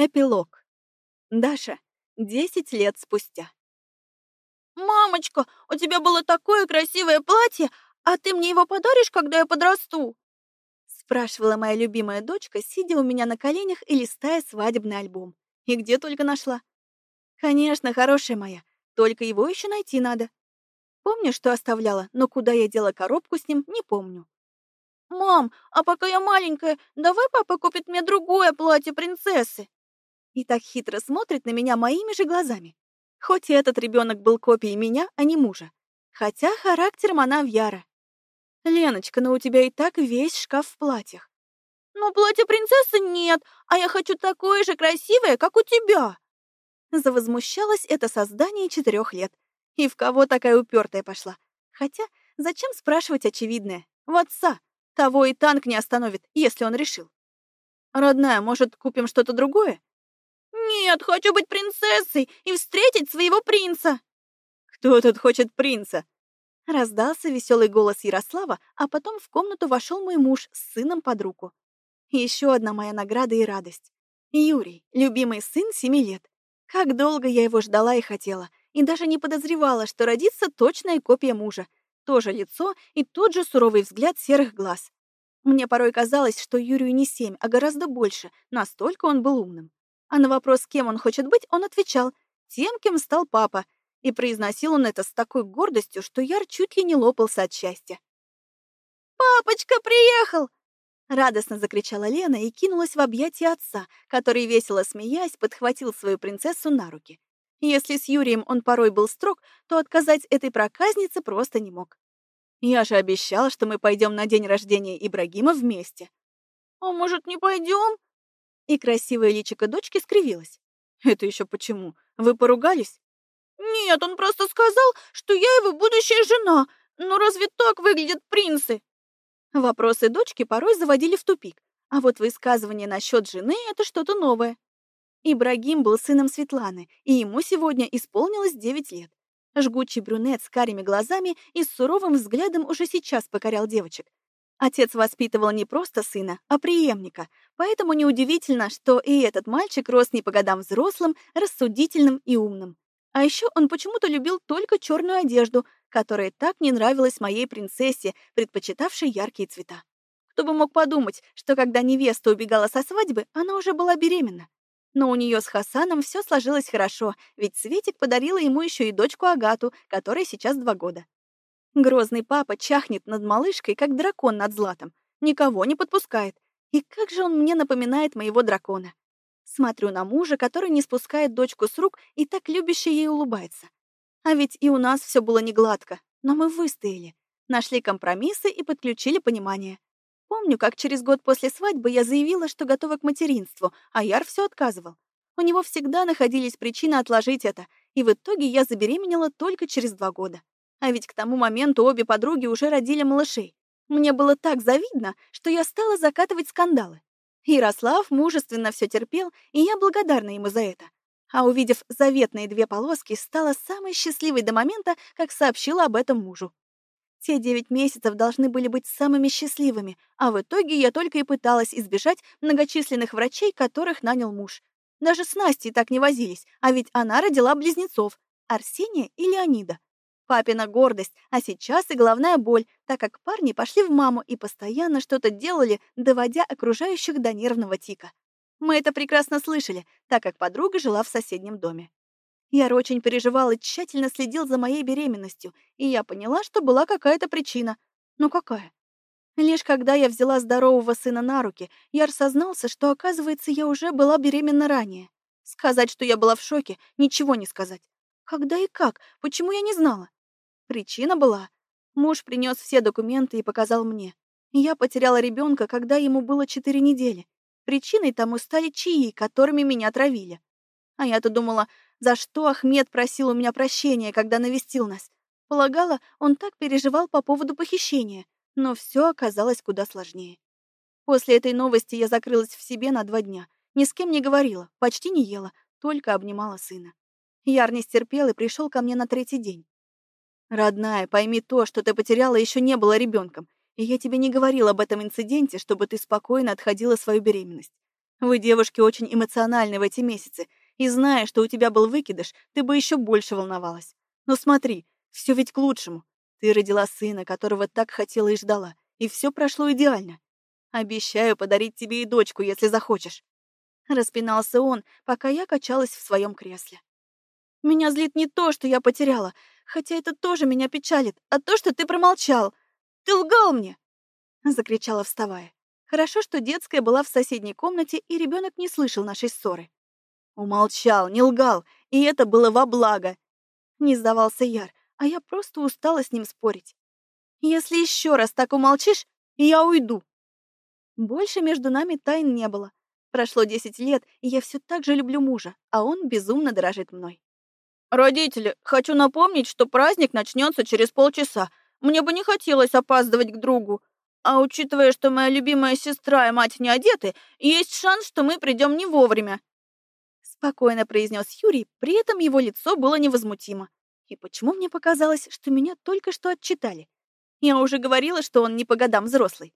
Эпилог. Даша. Десять лет спустя. «Мамочка, у тебя было такое красивое платье, а ты мне его подаришь, когда я подрасту?» Спрашивала моя любимая дочка, сидя у меня на коленях и листая свадебный альбом. И где только нашла. Конечно, хорошая моя, только его еще найти надо. Помню, что оставляла, но куда я дела коробку с ним, не помню. «Мам, а пока я маленькая, давай папа купит мне другое платье принцессы?» И так хитро смотрит на меня моими же глазами. Хоть и этот ребенок был копией меня, а не мужа. Хотя характером она вяра. Леночка, но ну у тебя и так весь шкаф в платьях. Но платья принцессы нет, а я хочу такое же красивое, как у тебя. Завозмущалось это создание четырех лет. И в кого такая упертая пошла? Хотя, зачем спрашивать очевидное? В отца. Того и танк не остановит, если он решил. Родная, может, купим что-то другое? «Нет, хочу быть принцессой и встретить своего принца!» «Кто тут хочет принца?» Раздался веселый голос Ярослава, а потом в комнату вошел мой муж с сыном под руку. Еще одна моя награда и радость. Юрий, любимый сын семи лет. Как долго я его ждала и хотела, и даже не подозревала, что родится точная копия мужа. тоже лицо и тот же суровый взгляд серых глаз. Мне порой казалось, что Юрию не семь, а гораздо больше, настолько он был умным. А на вопрос, кем он хочет быть, он отвечал тем, кем стал папа, и произносил он это с такой гордостью, что Яр чуть ли не лопался от счастья. «Папочка приехал!» Радостно закричала Лена и кинулась в объятия отца, который, весело смеясь, подхватил свою принцессу на руки. Если с Юрием он порой был строг, то отказать этой проказнице просто не мог. Я же обещала, что мы пойдем на день рождения Ибрагима вместе. «А может, не пойдем?» И красивое личико дочки скривилось. «Это еще почему? Вы поругались?» «Нет, он просто сказал, что я его будущая жена. Но разве так выглядят принцы?» Вопросы дочки порой заводили в тупик, а вот высказывание насчет жены — это что-то новое. Ибрагим был сыном Светланы, и ему сегодня исполнилось 9 лет. Жгучий брюнет с карими глазами и с суровым взглядом уже сейчас покорял девочек, Отец воспитывал не просто сына, а преемника, поэтому неудивительно, что и этот мальчик рос не по годам взрослым, рассудительным и умным. А еще он почему-то любил только черную одежду, которая так не нравилась моей принцессе, предпочитавшей яркие цвета. Кто бы мог подумать, что когда невеста убегала со свадьбы, она уже была беременна. Но у нее с Хасаном все сложилось хорошо, ведь Светик подарила ему еще и дочку Агату, которой сейчас два года. Грозный папа чахнет над малышкой, как дракон над златом. Никого не подпускает. И как же он мне напоминает моего дракона. Смотрю на мужа, который не спускает дочку с рук и так любяще ей улыбается. А ведь и у нас все было не гладко, но мы выстояли. Нашли компромиссы и подключили понимание. Помню, как через год после свадьбы я заявила, что готова к материнству, а Яр все отказывал. У него всегда находились причины отложить это, и в итоге я забеременела только через два года. А ведь к тому моменту обе подруги уже родили малышей. Мне было так завидно, что я стала закатывать скандалы. Ярослав мужественно все терпел, и я благодарна ему за это. А увидев заветные две полоски, стала самой счастливой до момента, как сообщила об этом мужу. Те девять месяцев должны были быть самыми счастливыми, а в итоге я только и пыталась избежать многочисленных врачей, которых нанял муж. Даже с Настей так не возились, а ведь она родила близнецов — Арсения и Леонида. Папина гордость, а сейчас и головная боль, так как парни пошли в маму и постоянно что-то делали, доводя окружающих до нервного тика. Мы это прекрасно слышали, так как подруга жила в соседнем доме. Яр очень переживал и тщательно следил за моей беременностью, и я поняла, что была какая-то причина. Но какая? Лишь когда я взяла здорового сына на руки, Яр сознался, что, оказывается, я уже была беременна ранее. Сказать, что я была в шоке, ничего не сказать. Когда и как? Почему я не знала? Причина была. Муж принес все документы и показал мне. Я потеряла ребенка, когда ему было четыре недели. Причиной тому стали чаи, которыми меня травили. А я-то думала, за что Ахмед просил у меня прощения, когда навестил нас. Полагала, он так переживал по поводу похищения, но все оказалось куда сложнее. После этой новости я закрылась в себе на два дня. Ни с кем не говорила, почти не ела, только обнимала сына. Яр не стерпел и пришел ко мне на третий день. Родная, пойми то, что ты потеряла, еще не было ребенком, и я тебе не говорил об этом инциденте, чтобы ты спокойно отходила свою беременность. Вы, девушки, очень эмоциональны в эти месяцы, и зная, что у тебя был выкидыш, ты бы еще больше волновалась. Но смотри, все ведь к лучшему. Ты родила сына, которого так хотела и ждала, и все прошло идеально. Обещаю подарить тебе и дочку, если захочешь. Распинался он, пока я качалась в своем кресле. Меня злит не то, что я потеряла, хотя это тоже меня печалит, а то, что ты промолчал. Ты лгал мне!» Закричала, вставая. Хорошо, что детская была в соседней комнате, и ребенок не слышал нашей ссоры. Умолчал, не лгал, и это было во благо. Не сдавался Яр, а я просто устала с ним спорить. Если еще раз так умолчишь, я уйду. Больше между нами тайн не было. Прошло десять лет, и я все так же люблю мужа, а он безумно дорожит мной. «Родители, хочу напомнить, что праздник начнется через полчаса. Мне бы не хотелось опаздывать к другу. А учитывая, что моя любимая сестра и мать не одеты, есть шанс, что мы придем не вовремя». Спокойно произнес Юрий, при этом его лицо было невозмутимо. И почему мне показалось, что меня только что отчитали? Я уже говорила, что он не по годам взрослый.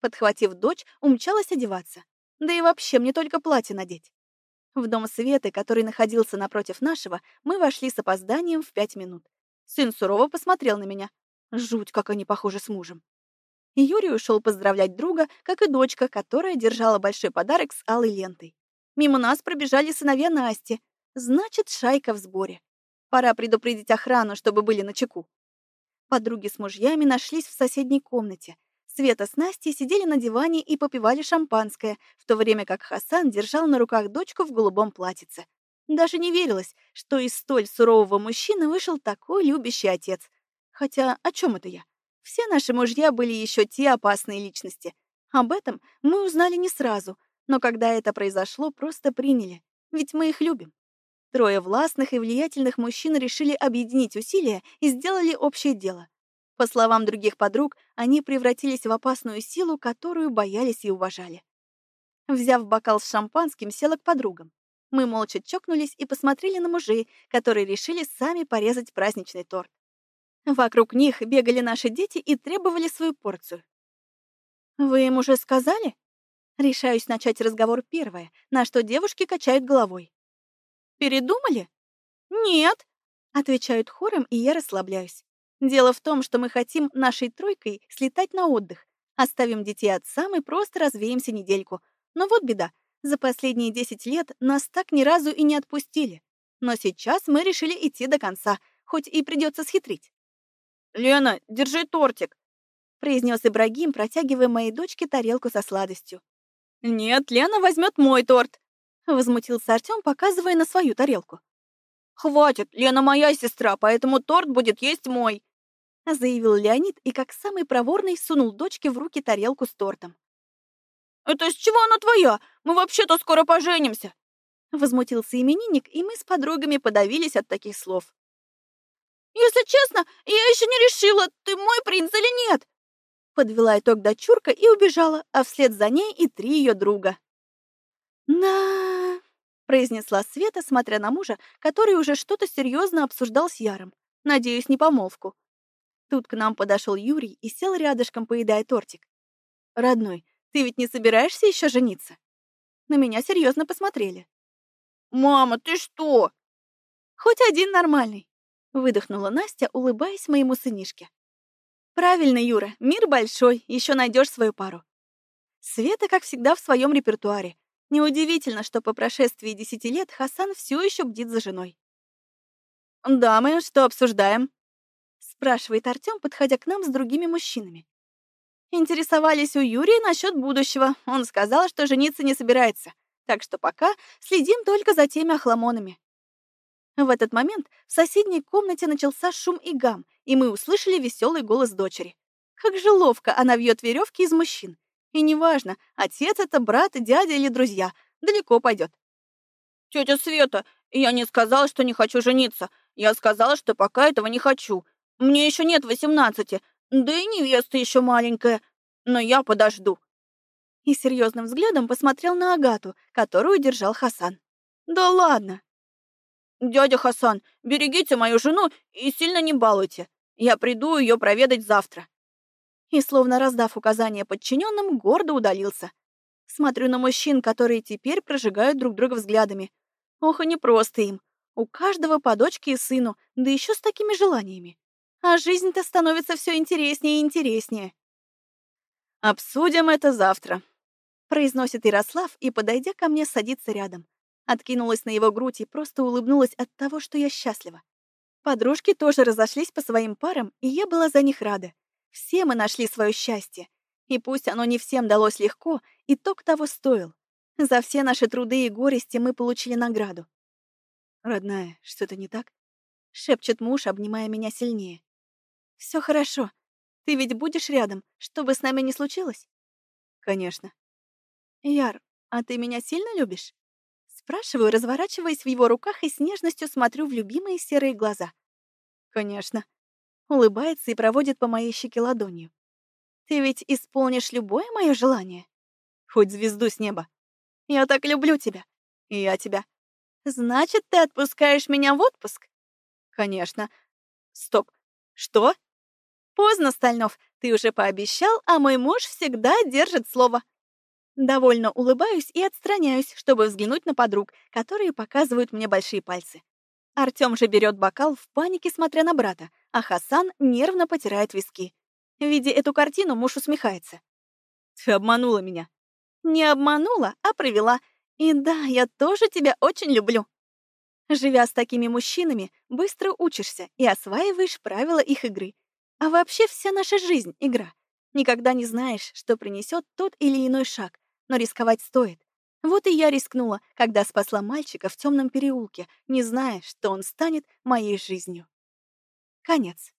Подхватив дочь, умчалась одеваться. Да и вообще мне только платье надеть. В дом Светы, который находился напротив нашего, мы вошли с опозданием в пять минут. Сын сурово посмотрел на меня. Жуть, как они похожи с мужем. Юрий ушел поздравлять друга, как и дочка, которая держала большой подарок с алой лентой. Мимо нас пробежали сыновья Насти. Значит, шайка в сборе. Пора предупредить охрану, чтобы были на чеку. Подруги с мужьями нашлись в соседней комнате. Света с Настей сидели на диване и попивали шампанское, в то время как Хасан держал на руках дочку в голубом платьице. Даже не верилось, что из столь сурового мужчины вышел такой любящий отец. Хотя о чем это я? Все наши мужья были еще те опасные личности. Об этом мы узнали не сразу, но когда это произошло, просто приняли, ведь мы их любим. Трое властных и влиятельных мужчин решили объединить усилия и сделали общее дело. По словам других подруг, они превратились в опасную силу, которую боялись и уважали. Взяв бокал с шампанским, села к подругам. Мы молча чокнулись и посмотрели на мужей, которые решили сами порезать праздничный торт. Вокруг них бегали наши дети и требовали свою порцию. «Вы им уже сказали?» Решаюсь начать разговор первое, на что девушки качают головой. «Передумали?» «Нет», — отвечают хором, и я расслабляюсь. Дело в том, что мы хотим нашей тройкой слетать на отдых. Оставим детей отцам и просто развеемся недельку. Но вот беда. За последние 10 лет нас так ни разу и не отпустили. Но сейчас мы решили идти до конца, хоть и придется схитрить. «Лена, держи тортик», — произнес Ибрагим, протягивая моей дочке тарелку со сладостью. «Нет, Лена возьмет мой торт», — возмутился Артем, показывая на свою тарелку. «Хватит, Лена моя сестра, поэтому торт будет есть мой», заявил Леонид и, как самый проворный, сунул дочке в руки тарелку с тортом. «Это с чего она твоя? Мы вообще-то скоро поженимся!» Возмутился именинник, и мы с подругами подавились от таких слов. «Если честно, я еще не решила, ты мой принц или нет!» Подвела итог дочурка и убежала, а вслед за ней и три ее друга. «На...» произнесла Света, смотря на мужа, который уже что-то серьезно обсуждал с Яром. Надеюсь, не помолвку. Тут к нам подошел Юрий и сел рядышком, поедая тортик. «Родной, ты ведь не собираешься еще жениться?» На меня серьезно посмотрели. «Мама, ты что?» «Хоть один нормальный», — выдохнула Настя, улыбаясь моему сынишке. «Правильно, Юра, мир большой, еще найдешь свою пару». Света, как всегда, в своем репертуаре. Неудивительно, что по прошествии десяти лет Хасан все еще бдит за женой. «Дамы, что обсуждаем?» — спрашивает Артем, подходя к нам с другими мужчинами. Интересовались у Юрия насчет будущего. Он сказал, что жениться не собирается. Так что пока следим только за теми охламонами. В этот момент в соседней комнате начался шум и гам, и мы услышали веселый голос дочери. Как же ловко она вьет веревки из мужчин. И неважно, отец это брат, дядя или друзья, далеко пойдет. Тетя Света, я не сказала, что не хочу жениться. Я сказала, что пока этого не хочу. Мне еще нет восемнадцати, да и невеста еще маленькая. Но я подожду. И серьезным взглядом посмотрел на Агату, которую держал Хасан. Да ладно. Дядя Хасан, берегите мою жену и сильно не балуйте. Я приду ее проведать завтра и, словно раздав указания подчиненным, гордо удалился. Смотрю на мужчин, которые теперь прожигают друг друга взглядами. Ох, и непросто им. У каждого по дочке и сыну, да еще с такими желаниями. А жизнь-то становится все интереснее и интереснее. «Обсудим это завтра», — произносит Ярослав и, подойдя ко мне, садится рядом. Откинулась на его грудь и просто улыбнулась от того, что я счастлива. Подружки тоже разошлись по своим парам, и я была за них рада. Все мы нашли свое счастье. И пусть оно не всем далось легко, итог того стоил. За все наши труды и горести мы получили награду. «Родная, что-то не так?» — шепчет муж, обнимая меня сильнее. Все хорошо. Ты ведь будешь рядом, что бы с нами ни случилось?» «Конечно». «Яр, а ты меня сильно любишь?» Спрашиваю, разворачиваясь в его руках и с нежностью смотрю в любимые серые глаза. «Конечно». Улыбается и проводит по моей щеке ладонью. «Ты ведь исполнишь любое мое желание? Хоть звезду с неба. Я так люблю тебя. И я тебя. Значит, ты отпускаешь меня в отпуск?» «Конечно. Стоп. Что?» «Поздно, Стальнов. Ты уже пообещал, а мой муж всегда держит слово». Довольно улыбаюсь и отстраняюсь, чтобы взглянуть на подруг, которые показывают мне большие пальцы. Артём же берет бокал в панике, смотря на брата, а Хасан нервно потирает виски. Видя эту картину, муж усмехается. «Ты обманула меня». «Не обманула, а провела. И да, я тоже тебя очень люблю». Живя с такими мужчинами, быстро учишься и осваиваешь правила их игры. А вообще вся наша жизнь — игра. Никогда не знаешь, что принесет тот или иной шаг, но рисковать стоит. Вот и я рискнула, когда спасла мальчика в темном переулке, не зная, что он станет моей жизнью. Конец.